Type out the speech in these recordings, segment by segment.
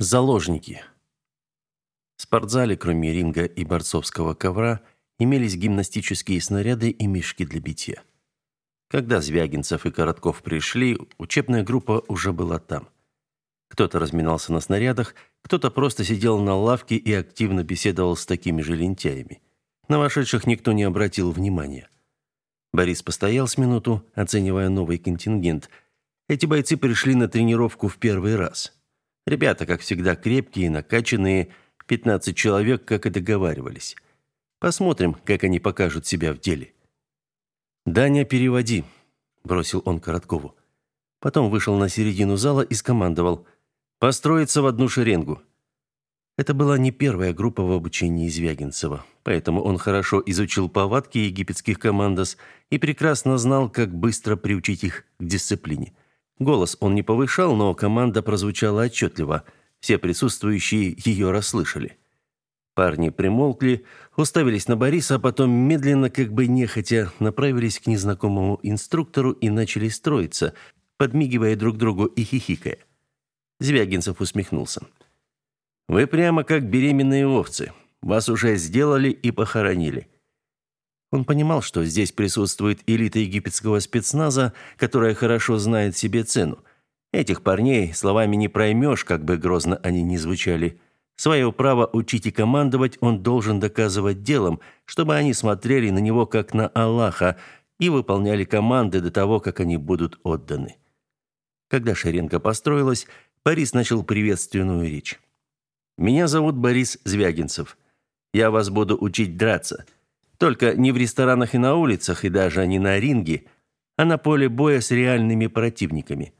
Заложники. В спортзале, кроме ринга и борцовского ковра, имелись гимнастические снаряды и мешки для битья. Когда Звягинцев и Коротков пришли, учебная группа уже была там. Кто-то разминался на снарядах, кто-то просто сидел на лавке и активно беседовал с такими же лентяями. На вошедших никто не обратил внимания. Борис постоял с минуту, оценивая новый контингент. Эти бойцы пришли на тренировку в первый раз. Ребята, как всегда, крепкие, накачанные, 15 человек, как и договаривались. Посмотрим, как они покажут себя в деле. «Даня, переводи», – бросил он Короткову. Потом вышел на середину зала и скомандовал «Построиться в одну шеренгу». Это была не первая группа в обучении Звягинцева, поэтому он хорошо изучил повадки египетских командос и прекрасно знал, как быстро приучить их к дисциплине – Голос он не повышал, но команда прозвучала отчетливо. Все присутствующие ее расслышали. Парни примолкли, уставились на Бориса, а потом медленно, как бы нехотя, направились к незнакомому инструктору и начали строиться, подмигивая друг другу и хихикая. Звягинцев усмехнулся. «Вы прямо как беременные овцы. Вас уже сделали и похоронили. Он понимал, что здесь присутствует элита египетского спецназа, которая хорошо знает себе цену. Этих парней словами не проймешь, как бы грозно они ни звучали. Свое право учить и командовать он должен доказывать делом, чтобы они смотрели на него как на Аллаха и выполняли команды до того, как они будут отданы. Когда шеренга построилась, Борис начал приветственную речь. «Меня зовут Борис Звягинцев. Я вас буду учить драться. Только не в ресторанах и на улицах, и даже не на ринге, а на поле боя с реальными противниками.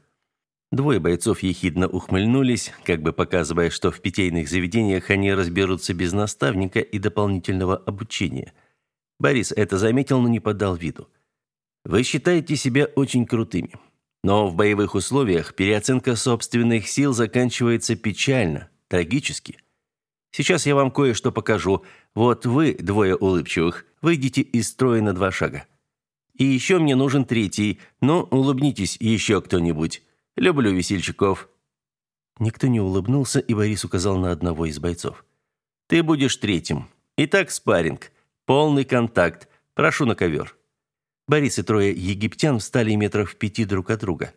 Двое бойцов ехидно ухмыльнулись, как бы показывая, что в питейных заведениях они разберутся без наставника и дополнительного обучения. Борис это заметил, но не подал виду. Вы считаете себя очень крутыми. Но в боевых условиях переоценка собственных сил заканчивается печально, трагически. Сейчас я вам кое-что покажу. Вот вы, двое улыбчивых, выйдите из строя на два шага. И еще мне нужен третий. Ну, улыбнитесь еще кто-нибудь. Люблю весельчаков». Никто не улыбнулся, и Борис указал на одного из бойцов. «Ты будешь третьим. Итак, спарринг. Полный контакт. Прошу на ковер». Борис и трое египтян встали метров в пяти друг от друга.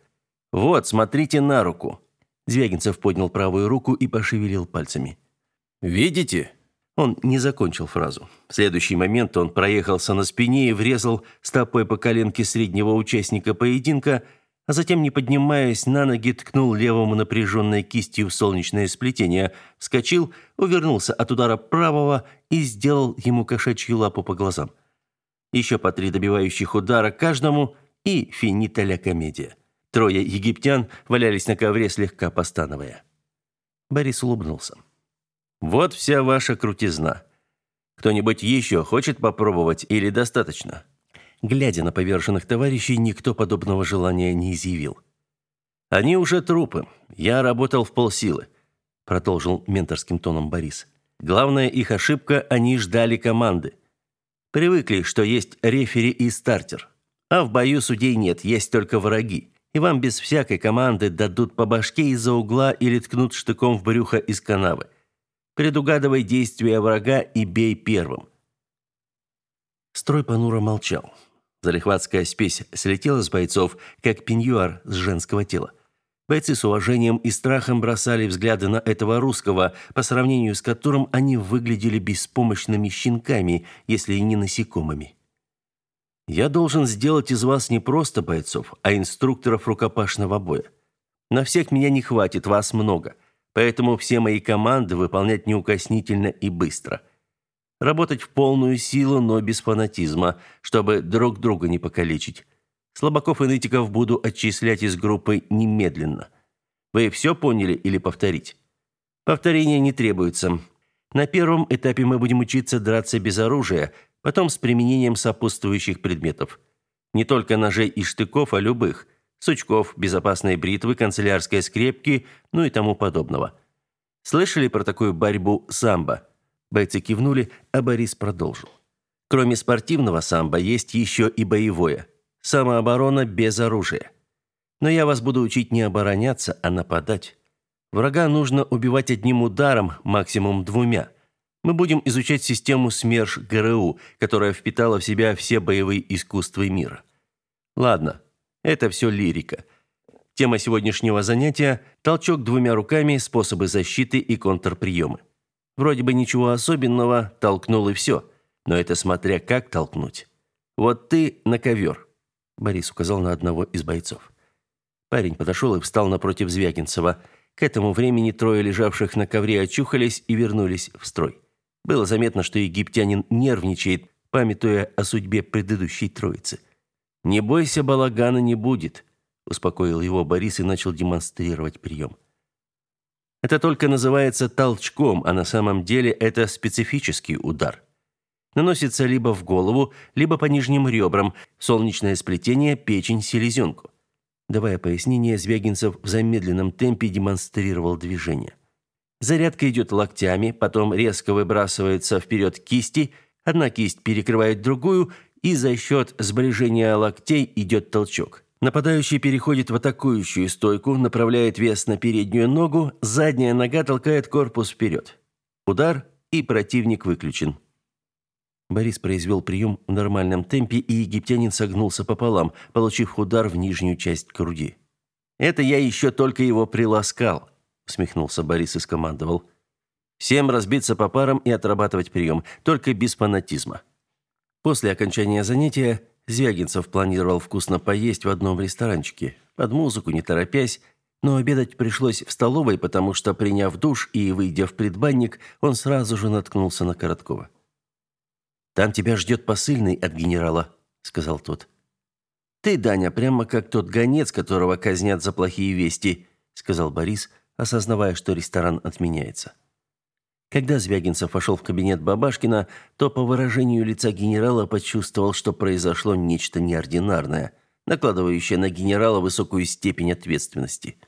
«Вот, смотрите на руку». Звягинцев поднял правую руку и пошевелил пальцами. «Видите?» Он не закончил фразу. В следующий момент он проехался на спине и врезал стопой по коленке среднего участника поединка, а затем, не поднимаясь на ноги, ткнул левому напряженной кистью в солнечное сплетение, вскочил, увернулся от удара правого и сделал ему кошачью лапу по глазам. Еще по три добивающих удара каждому и финита ля комедия. Трое египтян валялись на ковре, слегка постановая. Борис улыбнулся. Вот вся ваша крутизна. Кто-нибудь еще хочет попробовать или достаточно? Глядя на поверженных товарищей, никто подобного желания не изъявил. Они уже трупы. Я работал в полсилы, продолжил менторским тоном Борис. Главная их ошибка они ждали команды. Привыкли, что есть рефери и стартер. А в бою судей нет, есть только враги. И вам без всякой команды дадут по башке из-за угла или ткнут штыком в брюхо из канавы. Предугадывай действия врага и бей первым. Строй понуро молчал. Залихватская спесь слетела с бойцов, как пеньюар с женского тела. Бойцы с уважением и страхом бросали взгляды на этого русского, по сравнению с которым они выглядели беспомощными щенками, если и не насекомыми. Я должен сделать из вас не просто бойцов, а инструкторов рукопашного боя. На всех меня не хватит, вас много. Поэтому все мои команды выполнять неукоснительно и быстро. Работать в полную силу, но без фанатизма, чтобы друг друга не покалечить. Слабаков и нытиков буду отчислять из группы немедленно. Вы все поняли или повторить? Повторения не требуется. На первом этапе мы будем учиться драться без оружия, потом с применением сопутствующих предметов. Не только ножей и штыков, а любых – сучков, безопасной бритвы, канцелярской скрепки, ну и тому подобного. Слышали про такую борьбу самбо? Бойцы кивнули, а Борис продолжил. Кроме спортивного самбо есть еще и боевое. Самооборона без оружия. Но я вас буду учить не обороняться, а нападать. Врага нужно убивать одним ударом, максимум двумя. Мы будем изучать систему СМЕРШ ГРУ, которая впитала в себя все боевые искусства мира. Ладно, это все лирика. Тема сегодняшнего занятия – толчок двумя руками, способы защиты и контрприемы. Вроде бы ничего особенного, толкнул и все. Но это смотря как толкнуть. Вот ты на ковер. Борис указал на одного из бойцов. Парень подошел и встал напротив Звягинцева. К этому времени трое лежавших на ковре очухались и вернулись в строй. Было заметно, что египтянин нервничает, памятуя о судьбе предыдущей троицы. «Не бойся, балагана не будет», – успокоил его Борис и начал демонстрировать прием. Это только называется толчком, а на самом деле это специфический удар. Наносится либо в голову, либо по нижним ребрам, солнечное сплетение, печень, селезенку. Давая пояснение, Звягинцев в замедленном темпе демонстрировал движение. Зарядка идет локтями, потом резко выбрасывается вперед кисти, одна кисть перекрывает другую, и за счет сближения локтей идет толчок. Нападающий переходит в атакующую стойку, направляет вес на переднюю ногу, задняя нога толкает корпус вперед. Удар, и противник выключен. Борис произвел прием в нормальном темпе, и египтянин согнулся пополам, получив удар в нижнюю часть груди. «Это я еще только его приласкал», — усмехнулся Борис и скомандовал. «Всем разбиться по парам и отрабатывать прием, только без фанатизма». После окончания занятия Звягинцев планировал вкусно поесть в одном ресторанчике, под музыку, не торопясь, но обедать пришлось в столовой, потому что, приняв душ и выйдя в предбанник, он сразу же наткнулся на Короткова. Там тебя ждет посыльный от генерала, сказал тот. Ты, Даня, прямо как тот гонец, которого казнят за плохие вести, сказал Борис, осознавая, что ресторан отменяется. Когда Звягинцев вошел в кабинет Бабашкина, то по выражению лица генерала почувствовал, что произошло нечто неординарное, накладывающее на генерала высокую степень ответственности.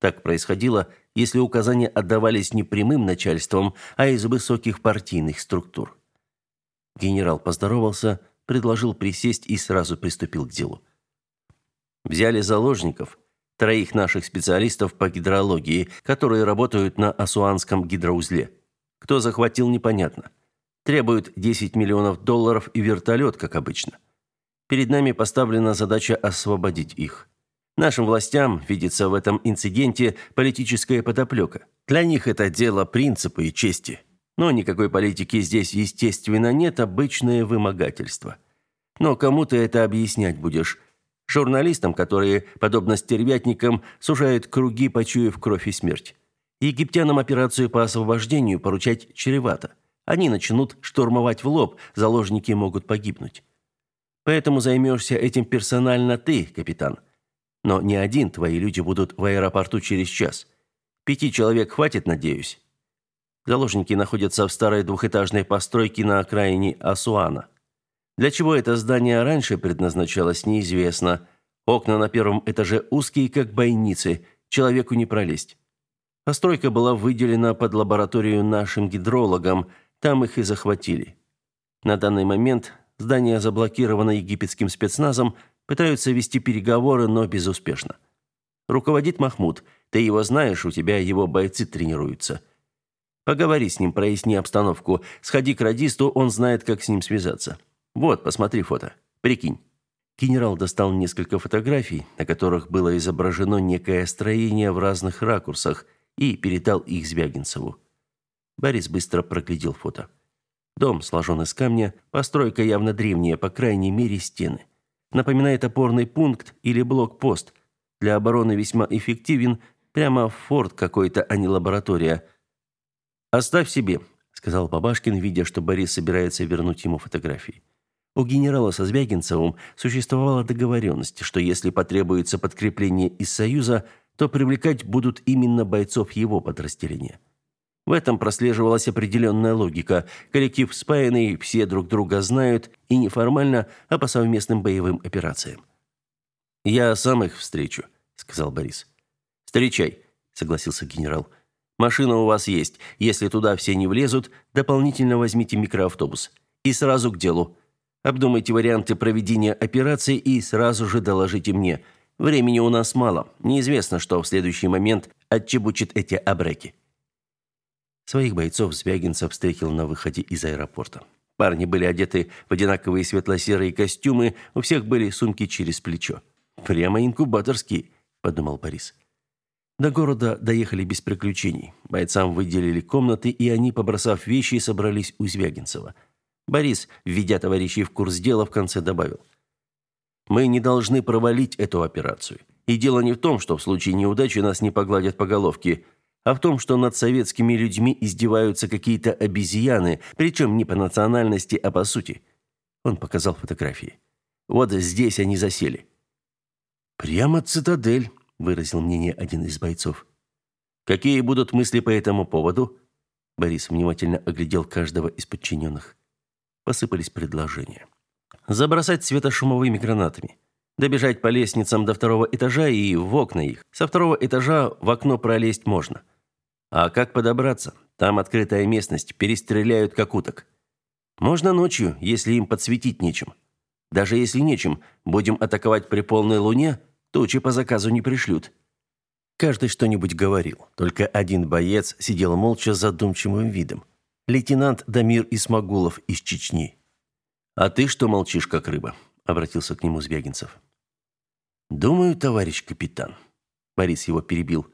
Так происходило, если указания отдавались не прямым начальством, а из высоких партийных структур. Генерал поздоровался, предложил присесть и сразу приступил к делу. Взяли заложников, троих наших специалистов по гидрологии, которые работают на Асуанском гидроузле. Кто захватил, непонятно. Требуют 10 миллионов долларов и вертолет, как обычно. Перед нами поставлена задача освободить их. Нашим властям видится в этом инциденте политическая подоплека. Для них это дело принципа и чести. Но никакой политики здесь, естественно, нет, обычное вымогательство. Но кому ты это объяснять будешь? Журналистам, которые, подобно стервятникам, сужают круги, почуяв кровь и смерть. Египтянам операцию по освобождению поручать чревато. Они начнут штурмовать в лоб, заложники могут погибнуть. Поэтому займешься этим персонально ты, капитан. Но не один твои люди будут в аэропорту через час. Пяти человек хватит, надеюсь. Заложники находятся в старой двухэтажной постройке на окраине Асуана. Для чего это здание раньше предназначалось, неизвестно. Окна на первом этаже узкие, как бойницы, человеку не пролезть. Постройка была выделена под лабораторию нашим гидрологам, там их и захватили. На данный момент здание заблокировано египетским спецназом, пытаются вести переговоры, но безуспешно. Руководит Махмуд. Ты его знаешь, у тебя его бойцы тренируются. Поговори с ним, проясни обстановку. Сходи к радисту, он знает, как с ним связаться. Вот, посмотри фото. Прикинь. Генерал достал несколько фотографий, на которых было изображено некое строение в разных ракурсах, и передал их Звягинцеву. Борис быстро проглядел фото. Дом сложен из камня, постройка явно древняя, по крайней мере, стены. Напоминает опорный пункт или блокпост. Для обороны весьма эффективен, прямо форт какой-то, а не лаборатория – «Оставь себе», — сказал Бабашкин, видя, что Борис собирается вернуть ему фотографии. У генерала со Звягинцевым существовала договоренность, что если потребуется подкрепление из Союза, то привлекать будут именно бойцов его подразделения. В этом прослеживалась определенная логика. Коллектив спаянный, все друг друга знают, и неформально, а по совместным боевым операциям. «Я сам их встречу», — сказал Борис. «Встречай», — согласился генерал. Машина у вас есть. Если туда все не влезут, дополнительно возьмите микроавтобус. И сразу к делу. Обдумайте варианты проведения операции и сразу же доложите мне. Времени у нас мало. Неизвестно, что в следующий момент отчебучат эти абреки. Своих бойцов Звягинцев встретил на выходе из аэропорта. Парни были одеты в одинаковые светло-серые костюмы, у всех были сумки через плечо. «Прямо инкубаторские», – подумал Борис. До города доехали без приключений. Бойцам выделили комнаты, и они, побросав вещи, собрались у Звягинцева. Борис, введя товарищей в курс дела, в конце добавил. «Мы не должны провалить эту операцию. И дело не в том, что в случае неудачи нас не погладят по головке, а в том, что над советскими людьми издеваются какие-то обезьяны, причем не по национальности, а по сути». Он показал фотографии. «Вот здесь они засели». «Прямо цитадель», выразил мнение один из бойцов. Какие будут мысли по этому поводу? Борис внимательно оглядел каждого из подчиненных. Посыпались предложения. Забросать светошумовыми гранатами. Добежать по лестницам до второго этажа и в окна их. Со второго этажа в окно пролезть можно. А как подобраться? Там открытая местность, перестреляют как уток. Можно ночью, если им подсветить нечем. Даже если нечем, будем атаковать при полной луне, Тучи по заказу не пришлют. Каждый что-нибудь говорил. Только один боец сидел молча с задумчивым видом. Лейтенант Дамир Исмагулов из Чечни. «А ты что молчишь, как рыба?» – обратился к нему Звягинцев. «Думаю, товарищ капитан». Борис его перебил.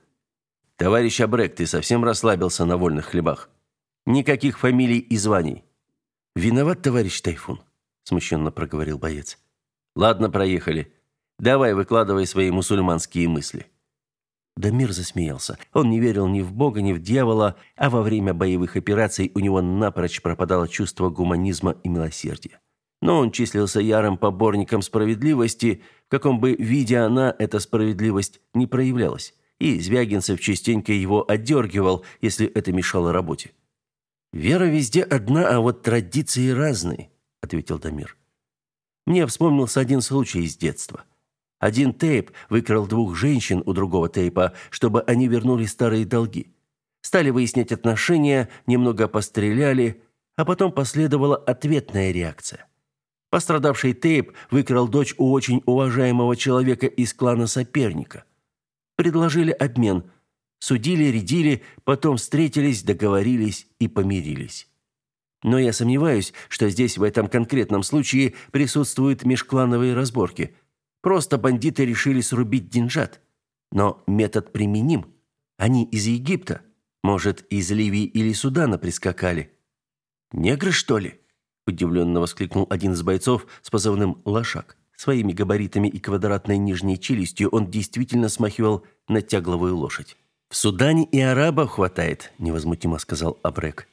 «Товарищ Абрек, ты совсем расслабился на вольных хлебах. Никаких фамилий и званий». «Виноват, товарищ Тайфун», – смущенно проговорил боец. «Ладно, проехали. Давай, выкладывай свои мусульманские мысли». Дамир засмеялся. Он не верил ни в Бога, ни в дьявола, а во время боевых операций у него напрочь пропадало чувство гуманизма и милосердия. Но он числился ярым поборником справедливости, в каком бы виде она, эта справедливость, не проявлялась. И Звягинцев частенько его отдергивал, если это мешало работе. «Вера везде одна, а вот традиции разные», — ответил Дамир. «Мне вспомнился один случай из детства». Один тейп выкрал двух женщин у другого тейпа, чтобы они вернули старые долги. Стали выяснять отношения, немного постреляли, а потом последовала ответная реакция. Пострадавший тейп выкрал дочь у очень уважаемого человека из клана соперника. Предложили обмен. Судили, рядили, потом встретились, договорились и помирились. Но я сомневаюсь, что здесь в этом конкретном случае присутствуют межклановые разборки – Просто бандиты решили срубить деньжат. Но метод применим. Они из Египта. Может, из Ливии или Судана прискакали. Негры, что ли? Удивленно воскликнул один из бойцов с позывным «Лошак». Своими габаритами и квадратной нижней челюстью он действительно смахивал на тягловую лошадь. «В Судане и арабов хватает», – невозмутимо сказал Абрек.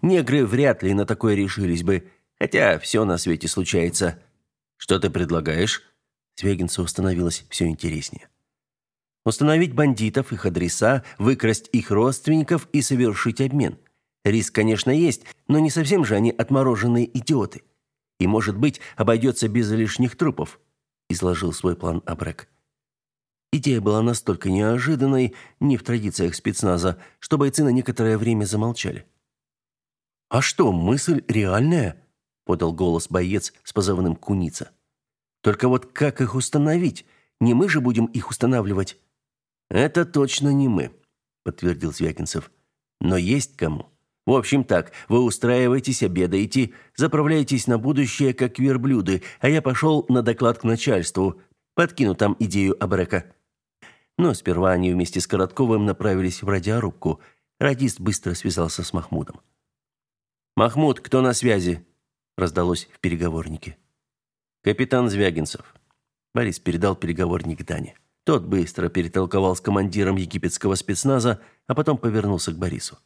«Негры вряд ли на такое решились бы, хотя все на свете случается». «Что ты предлагаешь?» Звягинцеву становилось все интереснее. Установить бандитов, их адреса, выкрасть их родственников и совершить обмен. Риск, конечно, есть, но не совсем же они отмороженные идиоты. И, может быть, обойдется без лишних трупов, изложил свой план Абрек. Идея была настолько неожиданной, не в традициях спецназа, что бойцы на некоторое время замолчали. «А что, мысль реальная?» – подал голос боец с позывным «Куница». Только вот как их установить? Не мы же будем их устанавливать. Это точно не мы, подтвердил Звягинцев. Но есть кому. В общем так, вы устраиваетесь, обедаете, заправляетесь на будущее как верблюды, а я пошел на доклад к начальству. Подкину там идею Абрека. Но сперва они вместе с Коротковым направились в радиорубку. Радист быстро связался с Махмудом. «Махмуд, кто на связи?» раздалось в переговорнике. «Капитан Звягинцев». Борис передал переговорник Дане. Тот быстро перетолковал с командиром египетского спецназа, а потом повернулся к Борису.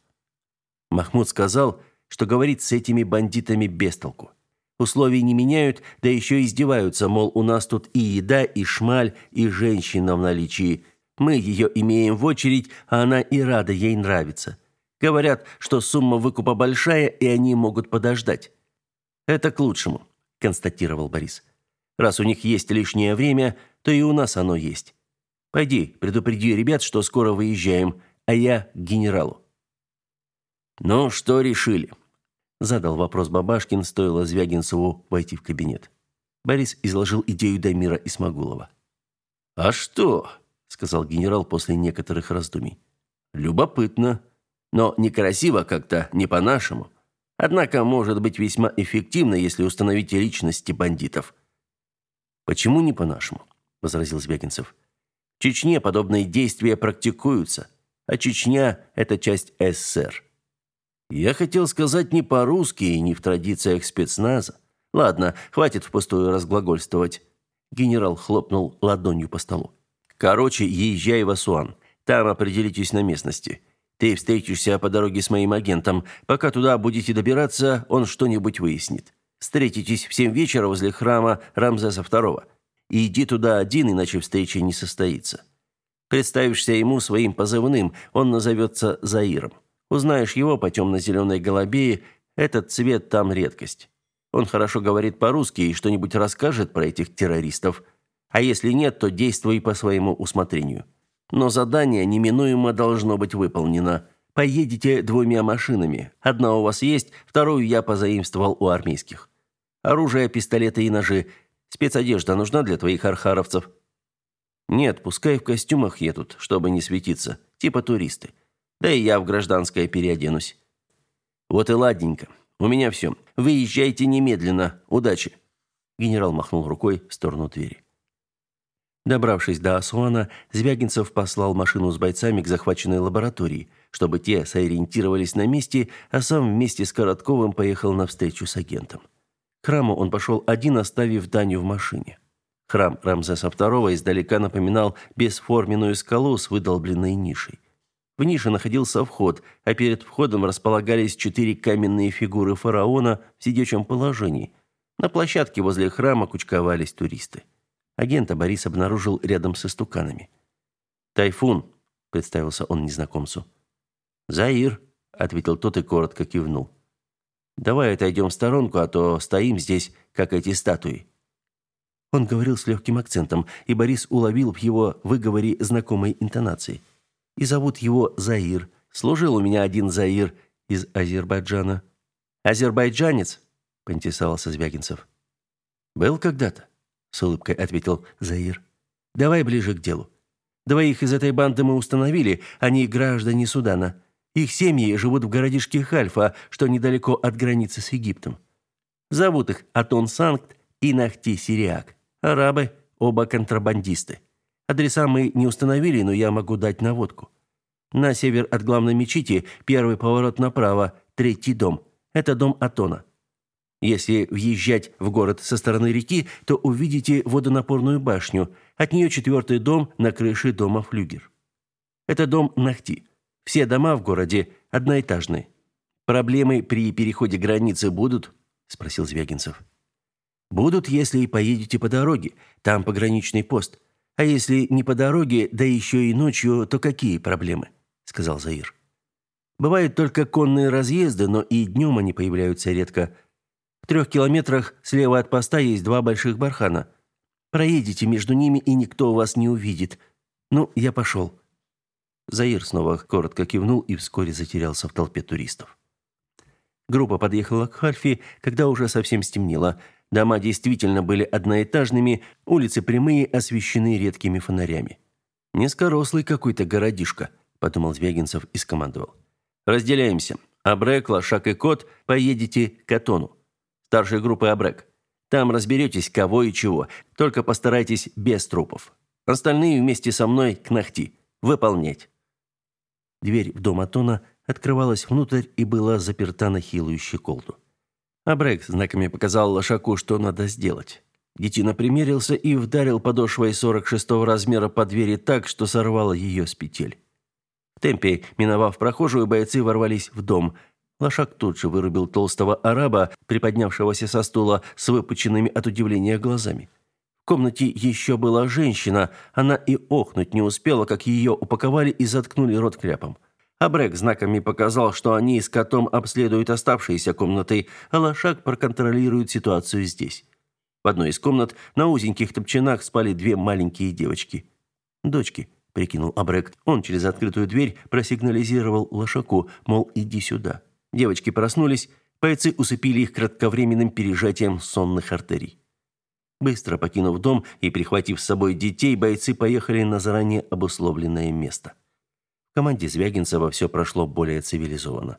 Махмуд сказал, что говорит с этими бандитами без толку. Условий не меняют, да еще издеваются, мол, у нас тут и еда, и шмаль, и женщина в наличии. Мы ее имеем в очередь, а она и рада, ей нравится. Говорят, что сумма выкупа большая, и они могут подождать. Это к лучшему констатировал Борис. Раз у них есть лишнее время, то и у нас оно есть. Пойди, предупреди ребят, что скоро выезжаем, а я к генералу. Ну, что решили? задал вопрос Бабашкин, стоило Звягинцеву войти в кабинет. Борис изложил идею Дамира Исмагулова. А что? сказал генерал после некоторых раздумий. Любопытно, но некрасиво как-то, не по-нашему. Однако может быть весьма эффективно, если установить личности бандитов. Почему не по-нашему? возразил Звягинцев. В Чечне подобные действия практикуются, а Чечня это часть СССР. Я хотел сказать не по-русски и не в традициях спецназа. Ладно, хватит впустую разглагольствовать. Генерал хлопнул ладонью по столу. Короче, езжай в Асуан. Там определитесь на местности. Ты встретишься по дороге с моим агентом. Пока туда будете добираться, он что-нибудь выяснит. Встретитесь в семь вечера возле храма Рамзеса II. И иди туда один, иначе встреча не состоится. Представишься ему своим позывным, он назовется Заиром. Узнаешь его по темно-зеленой голубее, этот цвет там редкость. Он хорошо говорит по-русски и что-нибудь расскажет про этих террористов. А если нет, то действуй по своему усмотрению. Но задание неминуемо должно быть выполнено. Поедете двумя машинами. Одна у вас есть, вторую я позаимствовал у армейских. Оружие, пистолеты и ножи. Спецодежда нужна для твоих архаровцев? Нет, пускай в костюмах едут, чтобы не светиться, типа туристы. Да и я в гражданское переоденусь. Вот и ладненько. У меня все. Выезжайте немедленно. Удачи. Генерал махнул рукой в сторону двери. Добравшись до Асуана, Звягинцев послал машину с бойцами к захваченной лаборатории, чтобы те сориентировались на месте, а сам вместе с Коротковым поехал на встречу с агентом. К храму он пошел один, оставив Даню в машине. Храм Рамзеса II издалека напоминал бесформенную скалу с выдолбленной нишей. В нише находился вход, а перед входом располагались четыре каменные фигуры фараона в сидячем положении. На площадке возле храма кучковались туристы. Агента Борис обнаружил рядом со стуканами. «Тайфун», — представился он незнакомцу. «Заир», — ответил тот и коротко кивнул. «Давай отойдем в сторонку, а то стоим здесь, как эти статуи». Он говорил с легким акцентом, и Борис уловил в его выговоре знакомой интонации. «И зовут его Заир. Служил у меня один Заир из Азербайджана». «Азербайджанец?» — поинтересовался Звягинцев. «Был когда-то с улыбкой ответил Заир. Давай ближе к делу. Двоих из этой банды мы установили, они граждане Судана. Их семьи живут в городишке Хальфа, что недалеко от границы с Египтом. Зовут их Атон Санкт и Нахти Сириак. Арабы, оба контрабандисты. Адреса мы не установили, но я могу дать наводку. На север от главной мечети первый поворот направо, третий дом. Это дом Атона. Если въезжать в город со стороны реки, то увидите водонапорную башню. От нее четвертый дом на крыше дома Флюгер. Это дом Нахти. Все дома в городе одноэтажные. Проблемы при переходе границы будут? спросил Звягинцев. Будут, если и поедете по дороге. Там пограничный пост. А если не по дороге, да еще и ночью, то какие проблемы? сказал Заир. Бывают только конные разъезды, но и днем они появляются редко. В трех километрах слева от поста есть два больших бархана. Проедете между ними, и никто вас не увидит. Ну, я пошел». Заир снова коротко кивнул и вскоре затерялся в толпе туристов. Группа подъехала к Хальфи, когда уже совсем стемнело. Дома действительно были одноэтажными, улицы прямые, освещены редкими фонарями. «Низкорослый какой-то городишко», – подумал Звягинцев и скомандовал. «Разделяемся. Абрек, Лошак и Кот поедете к Атону старшей группы Абрек. Там разберетесь, кого и чего. Только постарайтесь без трупов. Остальные вместе со мной к Нахти. Выполнять. Дверь в дом Атона открывалась внутрь и была заперта на хилую щеколду. Абрек знаками показал Лошаку, что надо сделать. Детина примерился и вдарил подошвой 46-го размера по двери так, что сорвало ее с петель. В темпе, миновав прохожую, бойцы ворвались в дом – Лошак тут же вырубил толстого араба, приподнявшегося со стула с выпученными от удивления глазами. В комнате еще была женщина, она и охнуть не успела, как ее упаковали и заткнули рот кляпом. А Брэк знаками показал, что они с котом обследуют оставшиеся комнаты, а Лошак проконтролирует ситуацию здесь. В одной из комнат на узеньких топчинах спали две маленькие девочки. «Дочки», — прикинул Абрек. Он через открытую дверь просигнализировал Лошаку, мол, иди сюда. Девочки проснулись, бойцы усыпили их кратковременным пережатием сонных артерий. Быстро покинув дом и прихватив с собой детей, бойцы поехали на заранее обусловленное место. Команде Звягинцева все прошло более цивилизованно.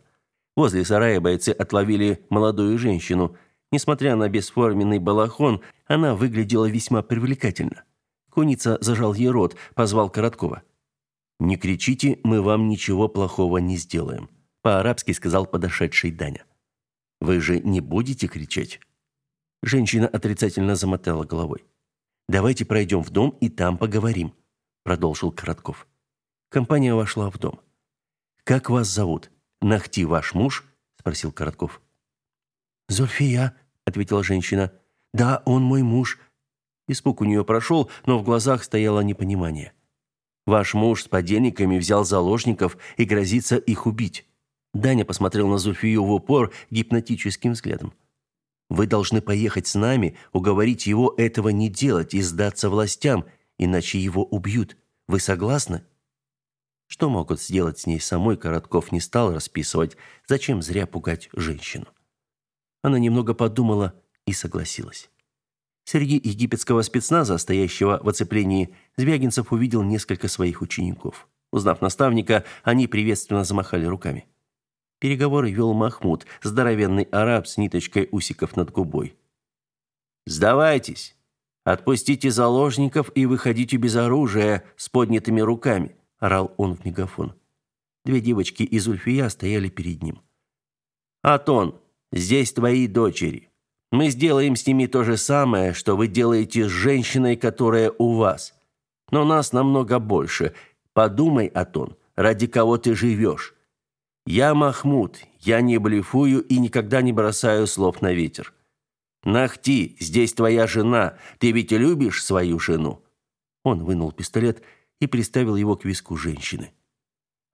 Возле сарая бойцы отловили молодую женщину. Несмотря на бесформенный балахон, она выглядела весьма привлекательно. Куница зажал ей рот, позвал Короткова. «Не кричите, мы вам ничего плохого не сделаем», – по-арабски сказал подошедший Даня. «Вы же не будете кричать?» Женщина отрицательно замотала головой. «Давайте пройдем в дом и там поговорим», – продолжил Коротков. Компания вошла в дом. «Как вас зовут? Нахти ваш муж?» – спросил Коротков. «Зульфия», – ответила женщина. «Да, он мой муж». Испуг у нее прошел, но в глазах стояло непонимание. «Ваш муж с подельниками взял заложников и грозится их убить». Даня посмотрел на Зульфию в упор гипнотическим взглядом. Вы должны поехать с нами, уговорить его этого не делать и сдаться властям, иначе его убьют. Вы согласны? Что могут сделать с ней самой, Коротков не стал расписывать. Зачем зря пугать женщину? Она немного подумала и согласилась. Среди египетского спецназа, стоящего в оцеплении, Звягинцев увидел несколько своих учеников. Узнав наставника, они приветственно замахали руками. Переговоры вел Махмуд, здоровенный араб с ниточкой усиков над губой. «Сдавайтесь! Отпустите заложников и выходите без оружия, с поднятыми руками!» – орал он в мегафон. Две девочки из Ульфия стояли перед ним. «Атон, здесь твои дочери. Мы сделаем с ними то же самое, что вы делаете с женщиной, которая у вас. Но нас намного больше. Подумай, Атон, ради кого ты живешь. Я Махмуд, я не блефую и никогда не бросаю слов на ветер. Нахти, здесь твоя жена. Ты ведь любишь свою жену. Он вынул пистолет и приставил его к виску женщины.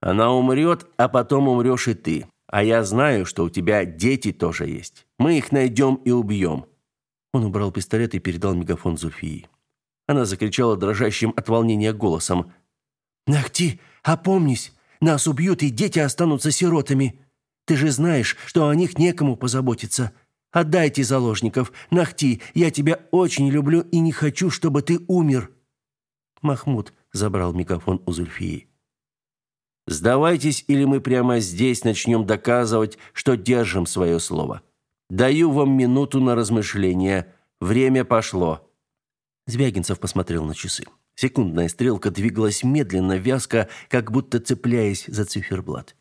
Она умрет, а потом умрешь и ты. А я знаю, что у тебя дети тоже есть. Мы их найдем и убьем». Он убрал пистолет и передал мегафон Зуфии. Она закричала дрожащим от волнения голосом: "Нахти, опомнись! Нас убьют, и дети останутся сиротами. Ты же знаешь, что о них некому позаботиться. Отдайте заложников. Нахти, я тебя очень люблю и не хочу, чтобы ты умер». Махмуд забрал микрофон у Зульфии. «Сдавайтесь, или мы прямо здесь начнем доказывать, что держим свое слово. Даю вам минуту на размышление. Время пошло». Звягинцев посмотрел на часы. Секундная стрелка двигалась медленно, вязко, как будто цепляясь за циферблат.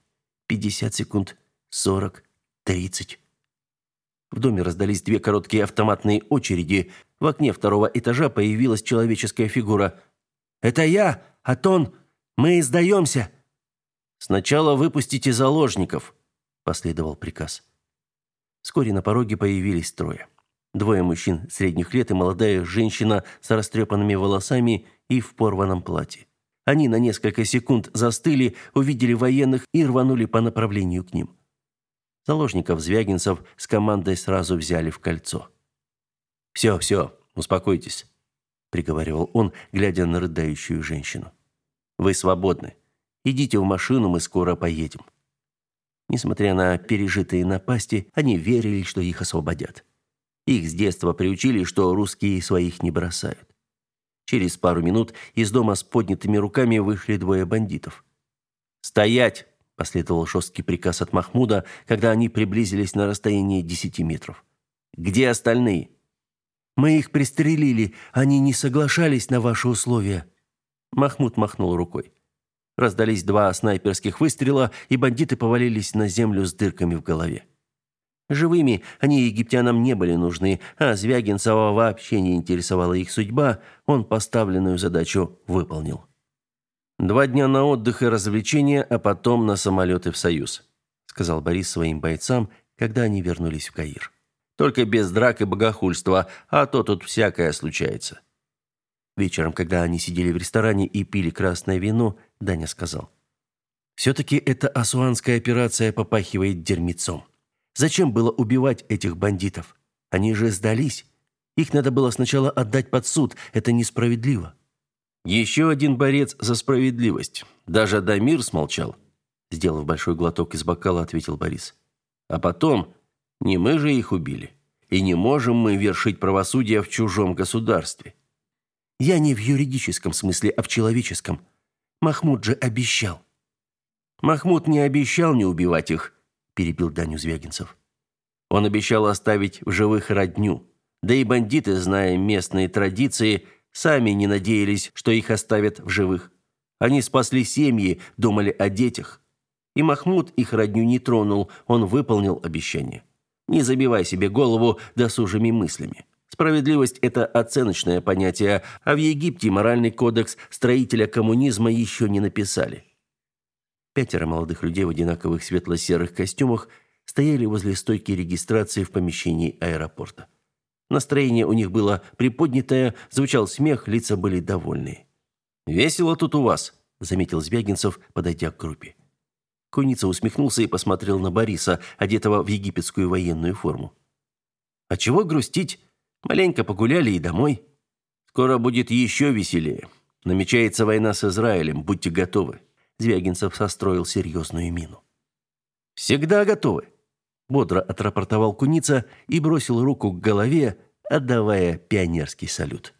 Пятьдесят секунд, сорок, тридцать. В доме раздались две короткие автоматные очереди. В окне второго этажа появилась человеческая фигура. «Это я, Атон! Мы сдаемся!» «Сначала выпустите заложников», – последовал приказ. Вскоре на пороге появились трое. Двое мужчин средних лет и молодая женщина с растрепанными волосами и в порванном платье. Они на несколько секунд застыли, увидели военных и рванули по направлению к ним. Заложников Звягинцев с командой сразу взяли в кольцо. «Все, все, успокойтесь», – приговаривал он, глядя на рыдающую женщину. «Вы свободны. Идите в машину, мы скоро поедем». Несмотря на пережитые напасти, они верили, что их освободят. Их с детства приучили, что русские своих не бросают. Через пару минут из дома с поднятыми руками вышли двое бандитов. «Стоять!» – последовал жесткий приказ от Махмуда, когда они приблизились на расстояние десяти метров. «Где остальные?» «Мы их пристрелили. Они не соглашались на ваши условия». Махмуд махнул рукой. Раздались два снайперских выстрела, и бандиты повалились на землю с дырками в голове. Живыми они египтянам не были нужны, а Звягинцева вообще не интересовала их судьба, он поставленную задачу выполнил. «Два дня на отдых и развлечения, а потом на самолеты в Союз», сказал Борис своим бойцам, когда они вернулись в Каир. «Только без драк и богохульства, а то тут всякое случается». Вечером, когда они сидели в ресторане и пили красное вино, Даня сказал. «Все-таки эта асуанская операция попахивает дерьмецом. Зачем было убивать этих бандитов? Они же сдались. Их надо было сначала отдать под суд. Это несправедливо. Еще один борец за справедливость. Даже Дамир смолчал. Сделав большой глоток из бокала, ответил Борис. А потом, не мы же их убили. и не можем мы вершить правосудие в чужом государстве. Я не в юридическом смысле, а в человеческом. Махмуд же обещал. Махмуд не обещал не убивать их, перебил Даню Звягинцев. Он обещал оставить в живых родню. Да и бандиты, зная местные традиции, сами не надеялись, что их оставят в живых. Они спасли семьи, думали о детях. И Махмуд их родню не тронул, он выполнил обещание. Не забивай себе голову досужими мыслями. Справедливость – это оценочное понятие, а в Египте моральный кодекс строителя коммунизма еще не написали. Пятеро молодых людей в одинаковых светло-серых костюмах стояли возле стойки регистрации в помещении аэропорта. Настроение у них было приподнятое, звучал смех, лица были довольные. «Весело тут у вас», – заметил Звягинцев, подойдя к группе. Куница усмехнулся и посмотрел на Бориса, одетого в египетскую военную форму. «А чего грустить? Маленько погуляли и домой. Скоро будет еще веселее. Намечается война с Израилем, будьте готовы». Звягинцев состроил серьезную мину. «Всегда готовы», – бодро отрапортовал Куница и бросил руку к голове, отдавая пионерский салют.